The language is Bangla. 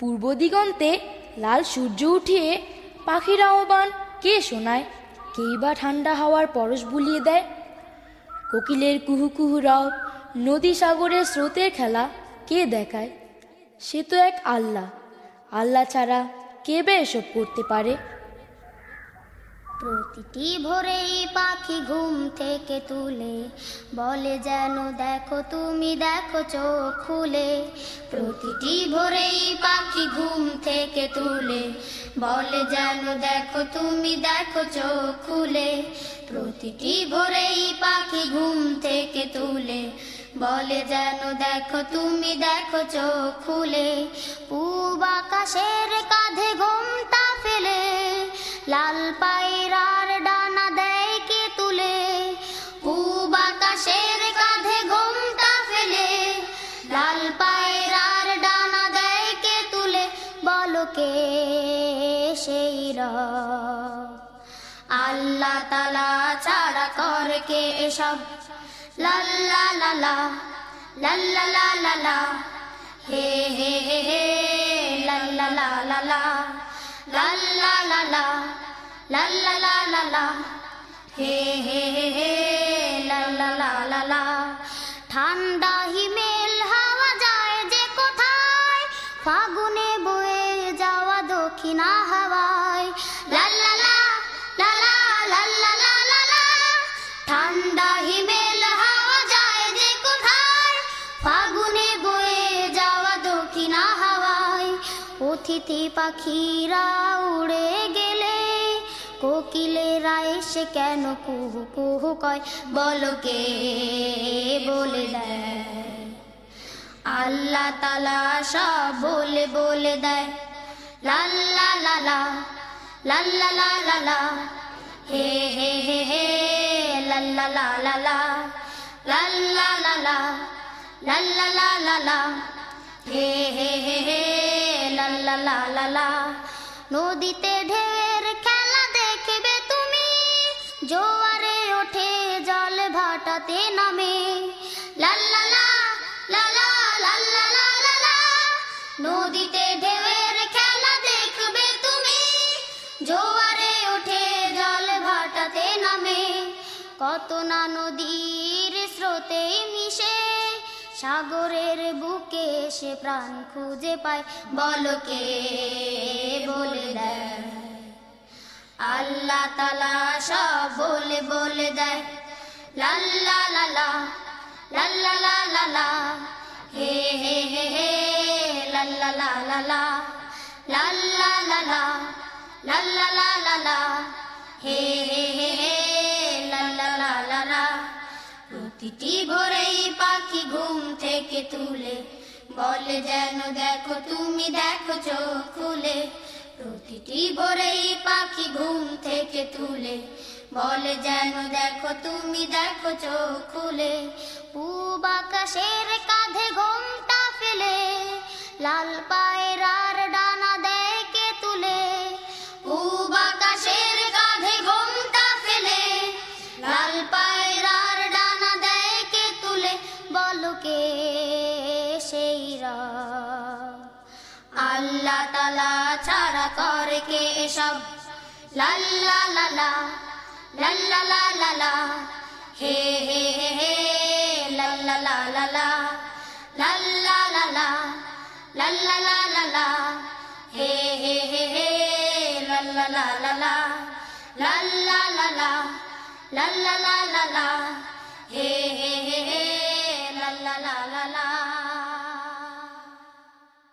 পূর্ব দিগন্তে লাল সূর্য উঠিয়ে পাখির আহ্বান কে শোনায়? কেই বা ঠান্ডা হাওয়ার পরশ বুলিয়ে দেয়? কোকিলের কুহু কুহু রব, নদী সাগরের স্রোতের খেলা, কে দেখায়? সে তো এক আল্লাহ আল্লাহ ছাড়া কে বে এসব করতে পারে? প্রতিটি ভোরেই পাখি ঘুম থেকে তুলে। বলে যেন, দেখো তুমি, দেখো চোখ খুলে। প্রতিটি ভোরেই পাখি ঘুম থেকে তুলে। বলে যেন, দেখো তুমি, দেখো চোখ খুলে। প্রতিটি ভোরেই পাখি ঘুম থেকে তুলে। বলে যেন, দেখো তুমি, দেখো চোখ খুলে। পূব আকাশের কাঁধে ঘুমটা আল্লাহ তালা ছাড়া করে কে এসব লাল্লা লালা লাল্লা লা লা লা হে হে হে হে লাল্লা লা লা লা লাল্লা লা লা লাল্লা লা লা লা হে হে হে লাল্লা অতিথি পাখিরা উড়ে গেলে কোকিলেরা এসে কেন কুহু কুহু কয় বলো কে বলে দেয় আল্লাহ তালা সব বলে বলে দেয় লাল্লা লালা লাল্লা লা লা লা হে হে হে হে লাল্লা লা লা লা লাল্লা লা লা লাল্লা লা লা লা হে হে হে হে লা নদীতে ঢের খেলা দেখবে তুমি জোয়ারে ওঠে জল ভাটাতে নামে লা লা লা লা লা নদীতে ঢেউয়ের খেলা দেখবে তুমি জোয়ারে ওঠে জল ভাটাতে নামে কত না নদীর স্রোতে সাগরের বুকে সে প্রাণ খুঁজে পায় বলকে বলে দেয় আল্লাহ তালা সব বলে বলে দেয় লাল্লা লালা লাল্লা লা লা লা হে হে হে হে লাল্লা লা লা লা লাল্লা লা লা লাল্লা লা লা হে হে হে হে লাল্লা লা লা প্রতিটি ভোরেই থেকে তুলে। বলে যেন দেখো, তুমি দেখো চোখ খুলে। প্রতিটি ভোরেই পাখি ঘুম থেকে তুলে। বলে যেন দেখো, তুমি দেখো চোখ খুলে। পূব আকাশের কাঁধে আল্লাহ তালা ছাড়া করে কে সব লাল্লা লালা লাল্লা লা লা লা হে হে হে লাল্লা লা লা লা লাল্লা লা লা লাল্লা লা লা লা হে হে হে হে লাল্লা লা লা লা লাল্লা লা লা লাল্লা লা লা লা হে হে হে হে